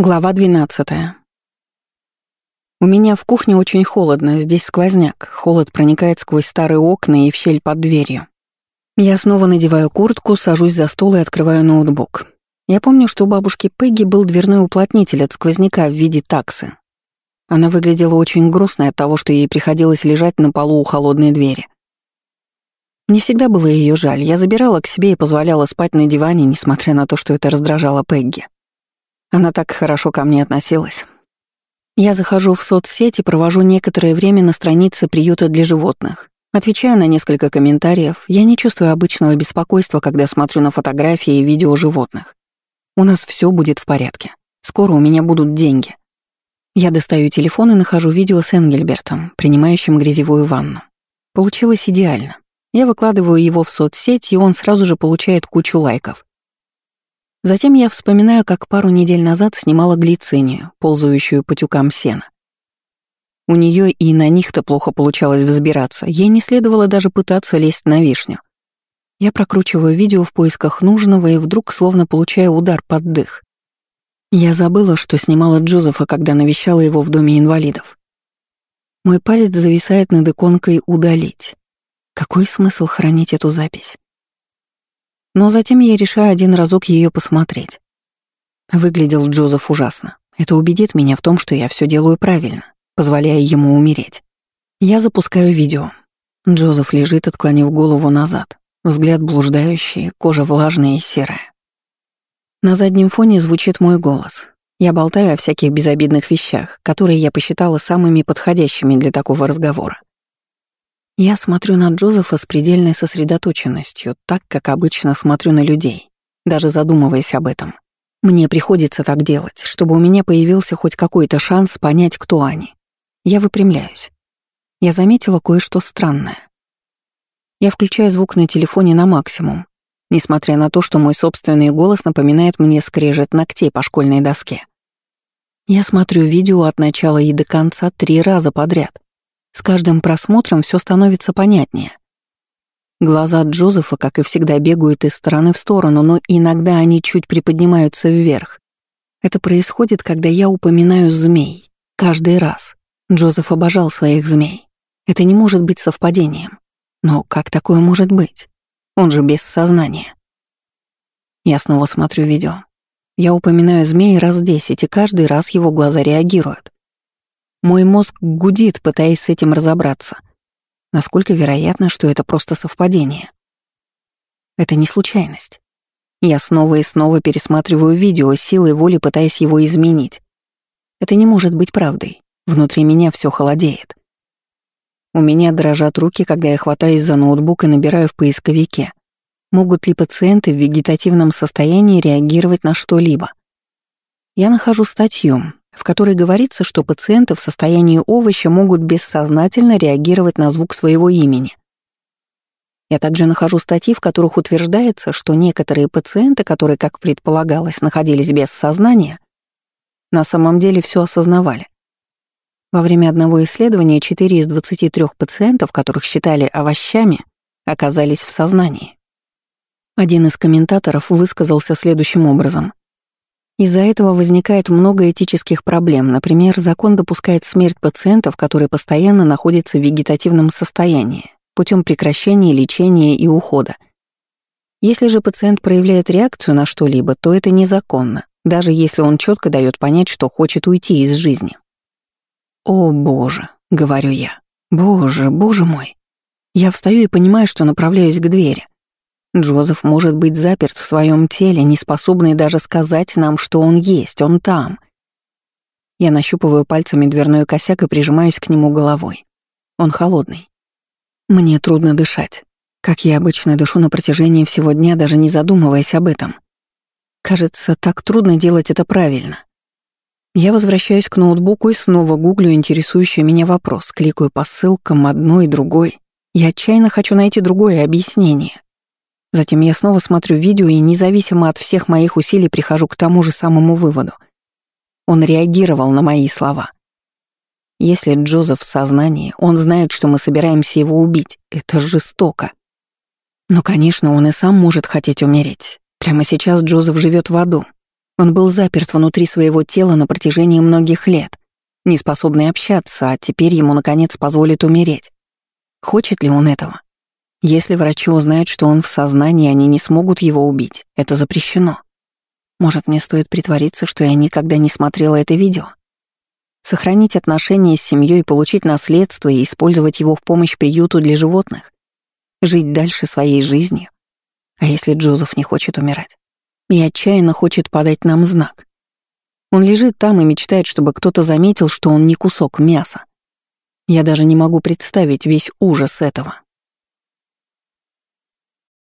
Глава 12. У меня в кухне очень холодно, здесь сквозняк. Холод проникает сквозь старые окна и в щель под дверью. Я снова надеваю куртку, сажусь за стол и открываю ноутбук. Я помню, что у бабушки Пегги был дверной уплотнитель от сквозняка в виде таксы. Она выглядела очень грустной от того, что ей приходилось лежать на полу у холодной двери. Мне всегда было ее жаль. Я забирала к себе и позволяла спать на диване, несмотря на то, что это раздражало Пегги. Она так хорошо ко мне относилась. Я захожу в соцсети, провожу некоторое время на странице приюта для животных. Отвечаю на несколько комментариев. Я не чувствую обычного беспокойства, когда смотрю на фотографии и видео животных. У нас все будет в порядке. Скоро у меня будут деньги. Я достаю телефон и нахожу видео с Энгельбертом, принимающим грязевую ванну. Получилось идеально. Я выкладываю его в соцсеть, и он сразу же получает кучу лайков. Затем я вспоминаю, как пару недель назад снимала глицинию, ползающую по тюкам сена. У нее и на них-то плохо получалось взбираться, ей не следовало даже пытаться лезть на вишню. Я прокручиваю видео в поисках нужного и вдруг словно получаю удар под дых. Я забыла, что снимала Джозефа, когда навещала его в доме инвалидов. Мой палец зависает над иконкой «Удалить». Какой смысл хранить эту запись? Но затем я решаю один разок ее посмотреть. Выглядел Джозеф ужасно. Это убедит меня в том, что я все делаю правильно, позволяя ему умереть. Я запускаю видео. Джозеф лежит, отклонив голову назад. Взгляд блуждающий, кожа влажная и серая. На заднем фоне звучит мой голос. Я болтаю о всяких безобидных вещах, которые я посчитала самыми подходящими для такого разговора. Я смотрю на Джозефа с предельной сосредоточенностью, так, как обычно смотрю на людей, даже задумываясь об этом. Мне приходится так делать, чтобы у меня появился хоть какой-то шанс понять, кто они. Я выпрямляюсь. Я заметила кое-что странное. Я включаю звук на телефоне на максимум, несмотря на то, что мой собственный голос напоминает мне скрежет ногтей по школьной доске. Я смотрю видео от начала и до конца три раза подряд — с каждым просмотром все становится понятнее. Глаза Джозефа, как и всегда, бегают из стороны в сторону, но иногда они чуть приподнимаются вверх. Это происходит, когда я упоминаю змей. Каждый раз. Джозеф обожал своих змей. Это не может быть совпадением. Но как такое может быть? Он же без сознания. Я снова смотрю видео. Я упоминаю змей раз десять, и каждый раз его глаза реагируют. Мой мозг гудит, пытаясь с этим разобраться. Насколько вероятно, что это просто совпадение? Это не случайность. Я снова и снова пересматриваю видео, силой воли пытаясь его изменить. Это не может быть правдой. Внутри меня все холодеет. У меня дрожат руки, когда я хватаюсь за ноутбук и набираю в поисковике. Могут ли пациенты в вегетативном состоянии реагировать на что-либо? Я нахожу статью, в которой говорится, что пациенты в состоянии овоща могут бессознательно реагировать на звук своего имени. Я также нахожу статьи, в которых утверждается, что некоторые пациенты, которые, как предполагалось, находились без сознания, на самом деле все осознавали. Во время одного исследования 4 из 23 пациентов, которых считали овощами, оказались в сознании. Один из комментаторов высказался следующим образом. Из-за этого возникает много этических проблем. Например, закон допускает смерть пациентов, которые постоянно находятся в вегетативном состоянии, путем прекращения лечения и ухода. Если же пациент проявляет реакцию на что-либо, то это незаконно, даже если он четко дает понять, что хочет уйти из жизни. «О, Боже!» — говорю я. «Боже, Боже мой!» Я встаю и понимаю, что направляюсь к двери. Джозеф может быть заперт в своем теле, не способный даже сказать нам, что он есть, он там. Я нащупываю пальцами дверной косяк и прижимаюсь к нему головой. Он холодный. Мне трудно дышать, как я обычно дышу на протяжении всего дня, даже не задумываясь об этом. Кажется, так трудно делать это правильно. Я возвращаюсь к ноутбуку и снова гуглю интересующий меня вопрос, кликаю по ссылкам одной и другой. Я отчаянно хочу найти другое объяснение. Затем я снова смотрю видео и независимо от всех моих усилий прихожу к тому же самому выводу. Он реагировал на мои слова. Если Джозеф в сознании, он знает, что мы собираемся его убить. Это жестоко. Но, конечно, он и сам может хотеть умереть. Прямо сейчас Джозеф живет в аду. Он был заперт внутри своего тела на протяжении многих лет, не способный общаться, а теперь ему, наконец, позволит умереть. Хочет ли он этого? Если врачи узнают, что он в сознании, они не смогут его убить. Это запрещено. Может, мне стоит притвориться, что я никогда не смотрела это видео? Сохранить отношения с семьей, получить наследство и использовать его в помощь приюту для животных? Жить дальше своей жизнью? А если Джозеф не хочет умирать? И отчаянно хочет подать нам знак? Он лежит там и мечтает, чтобы кто-то заметил, что он не кусок мяса. Я даже не могу представить весь ужас этого.